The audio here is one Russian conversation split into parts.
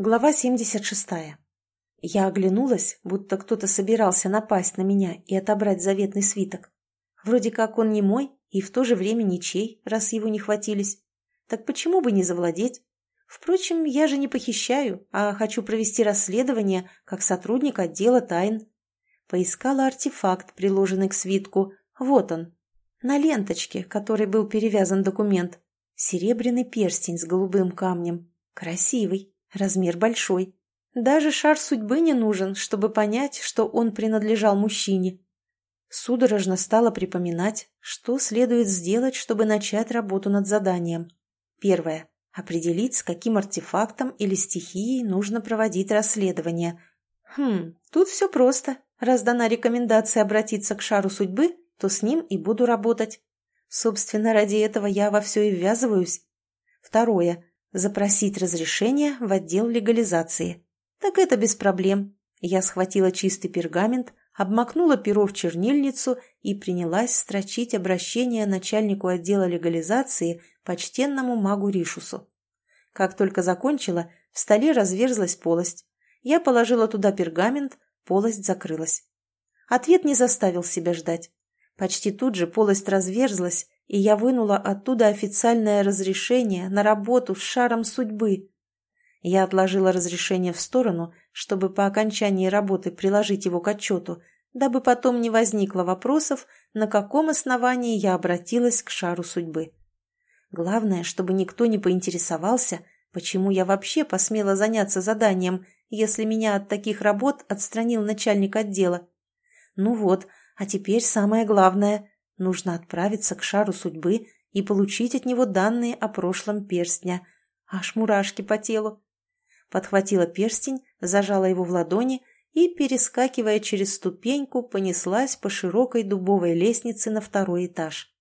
Глава 76. Я оглянулась, будто кто-то собирался напасть на меня и отобрать заветный свиток. Вроде как он не мой и в то же время ничей, раз его не хватились. Так почему бы не завладеть? Впрочем, я же не похищаю, а хочу провести расследование как сотрудник отдела тайн. Поискала артефакт, приложенный к свитку. Вот он. На ленточке, которой был перевязан документ. Серебряный перстень с голубым камнем. Красивый. Размер большой. Даже шар судьбы не нужен, чтобы понять, что он принадлежал мужчине. Судорожно стала припоминать, что следует сделать, чтобы начать работу над заданием. Первое. Определить, с каким артефактом или стихией нужно проводить расследование. Хм, тут все просто. Раз дана рекомендация обратиться к шару судьбы, то с ним и буду работать. Собственно, ради этого я во все и ввязываюсь. Второе. Запросить разрешение в отдел легализации. Так это без проблем. Я схватила чистый пергамент, обмакнула перо в чернильницу и принялась строчить обращение начальнику отдела легализации почтенному магу Ришусу. Как только закончила, в столе разверзлась полость. Я положила туда пергамент, полость закрылась. Ответ не заставил себя ждать. Почти тут же полость разверзлась, и я вынула оттуда официальное разрешение на работу с шаром судьбы. Я отложила разрешение в сторону, чтобы по окончании работы приложить его к отчету, дабы потом не возникло вопросов, на каком основании я обратилась к шару судьбы. Главное, чтобы никто не поинтересовался, почему я вообще посмела заняться заданием, если меня от таких работ отстранил начальник отдела. Ну вот, а теперь самое главное. Нужно отправиться к шару судьбы и получить от него данные о прошлом перстня. Аж мурашки по телу. Подхватила перстень, зажала его в ладони и, перескакивая через ступеньку, понеслась по широкой дубовой лестнице на второй этаж.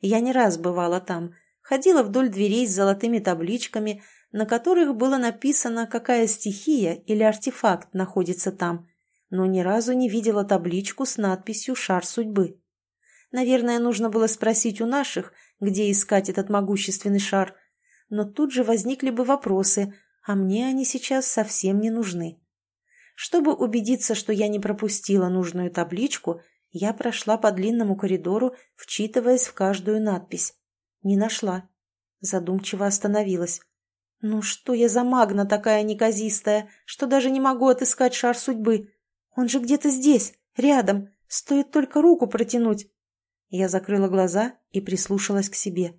Я не раз бывала там, ходила вдоль дверей с золотыми табличками, на которых было написано, какая стихия или артефакт находится там, но ни разу не видела табличку с надписью «Шар судьбы». Наверное, нужно было спросить у наших, где искать этот могущественный шар. Но тут же возникли бы вопросы, а мне они сейчас совсем не нужны. Чтобы убедиться, что я не пропустила нужную табличку, я прошла по длинному коридору, вчитываясь в каждую надпись. Не нашла. Задумчиво остановилась. Ну что я за магна такая неказистая, что даже не могу отыскать шар судьбы? Он же где-то здесь, рядом, стоит только руку протянуть. Я закрыла глаза и прислушалась к себе.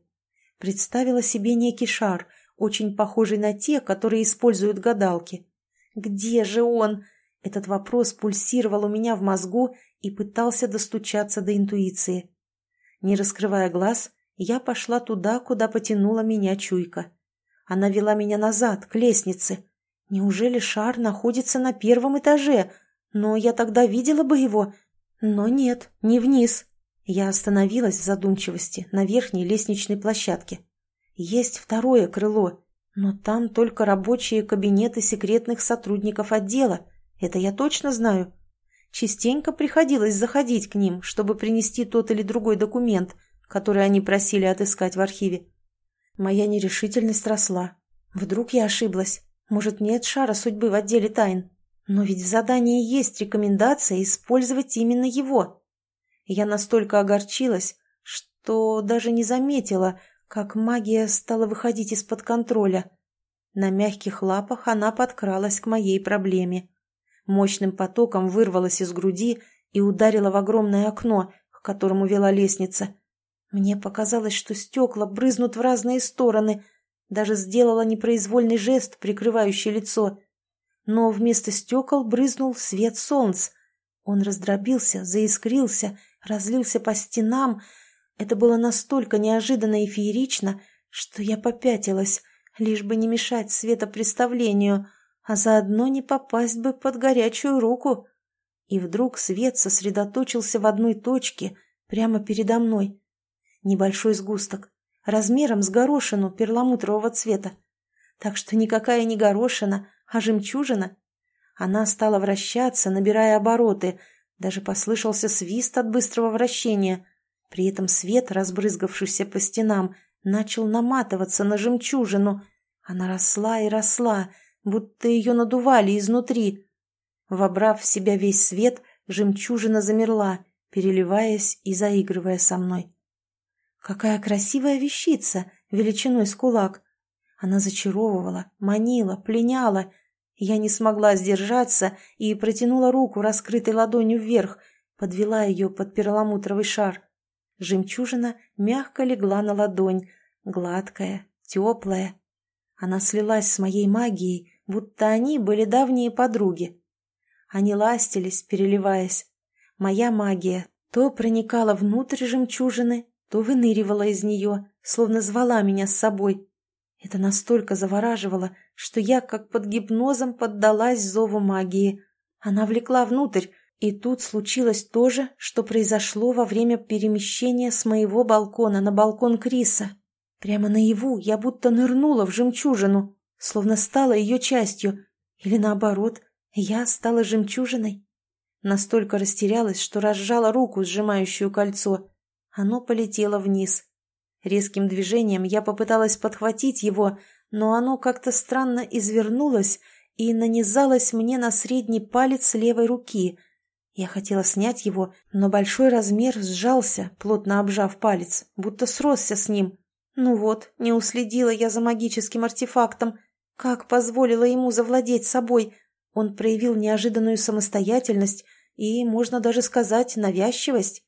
Представила себе некий шар, очень похожий на те, которые используют гадалки. «Где же он?» Этот вопрос пульсировал у меня в мозгу и пытался достучаться до интуиции. Не раскрывая глаз, я пошла туда, куда потянула меня чуйка. Она вела меня назад, к лестнице. Неужели шар находится на первом этаже? Но я тогда видела бы его. Но нет, не вниз. Я остановилась в задумчивости на верхней лестничной площадке. Есть второе крыло, но там только рабочие кабинеты секретных сотрудников отдела. Это я точно знаю. Частенько приходилось заходить к ним, чтобы принести тот или другой документ, который они просили отыскать в архиве. Моя нерешительность росла. Вдруг я ошиблась. Может, нет шара судьбы в отделе тайн? Но ведь в задании есть рекомендация использовать именно его. Я настолько огорчилась, что даже не заметила, как магия стала выходить из-под контроля. На мягких лапах она подкралась к моей проблеме. Мощным потоком вырвалась из груди и ударила в огромное окно, к которому вела лестница. Мне показалось, что стекла брызнут в разные стороны, даже сделала непроизвольный жест, прикрывающий лицо. Но вместо стекол брызнул свет солнца. Он раздробился, заискрился разлился по стенам. Это было настолько неожиданно и феерично, что я попятилась, лишь бы не мешать светопреставлению, а заодно не попасть бы под горячую руку. И вдруг свет сосредоточился в одной точке, прямо передо мной. Небольшой сгусток, размером с горошину перламутрового цвета. Так что никакая не горошина, а жемчужина. Она стала вращаться, набирая обороты, даже послышался свист от быстрого вращения. При этом свет, разбрызгавшийся по стенам, начал наматываться на жемчужину. Она росла и росла, будто ее надували изнутри. Вобрав в себя весь свет, жемчужина замерла, переливаясь и заигрывая со мной. Какая красивая вещица, величиной с кулак! Она зачаровывала, манила, пленяла. Я не смогла сдержаться и протянула руку, раскрытой ладонью вверх, подвела ее под перламутровый шар. Жемчужина мягко легла на ладонь, гладкая, теплая. Она слилась с моей магией, будто они были давние подруги. Они ластились, переливаясь. Моя магия то проникала внутрь жемчужины, то выныривала из нее, словно звала меня с собой. Это настолько завораживало, что я, как под гипнозом, поддалась зову магии. Она влекла внутрь, и тут случилось то же, что произошло во время перемещения с моего балкона на балкон Криса. Прямо наяву я будто нырнула в жемчужину, словно стала ее частью, или наоборот, я стала жемчужиной. Настолько растерялась, что разжала руку, сжимающую кольцо. Оно полетело вниз. Резким движением я попыталась подхватить его, но оно как-то странно извернулось и нанизалось мне на средний палец левой руки. Я хотела снять его, но большой размер сжался, плотно обжав палец, будто сросся с ним. Ну вот, не уследила я за магическим артефактом. Как позволила ему завладеть собой? Он проявил неожиданную самостоятельность и, можно даже сказать, навязчивость.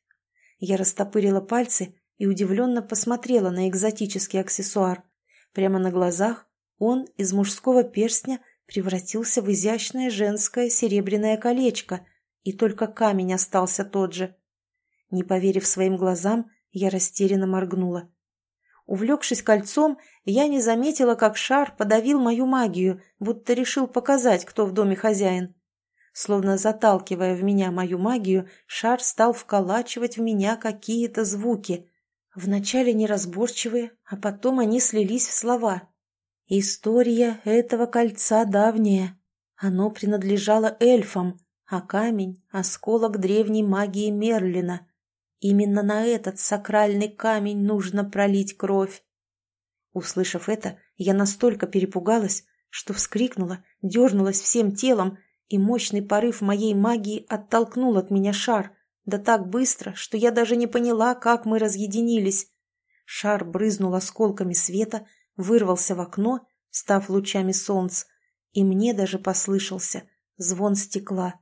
Я растопырила пальцы и удивленно посмотрела на экзотический аксессуар. Прямо на глазах он из мужского перстня превратился в изящное женское серебряное колечко, и только камень остался тот же. Не поверив своим глазам, я растерянно моргнула. Увлекшись кольцом, я не заметила, как шар подавил мою магию, будто решил показать, кто в доме хозяин. Словно заталкивая в меня мою магию, шар стал вколачивать в меня какие-то звуки. Вначале неразборчивые, а потом они слились в слова. История этого кольца давняя. Оно принадлежало эльфам, а камень — осколок древней магии Мерлина. Именно на этот сакральный камень нужно пролить кровь. Услышав это, я настолько перепугалась, что вскрикнула, дернулась всем телом и мощный порыв моей магии оттолкнул от меня шар, да так быстро, что я даже не поняла, как мы разъединились. Шар брызнул осколками света, вырвался в окно, став лучами солнца, и мне даже послышался звон стекла.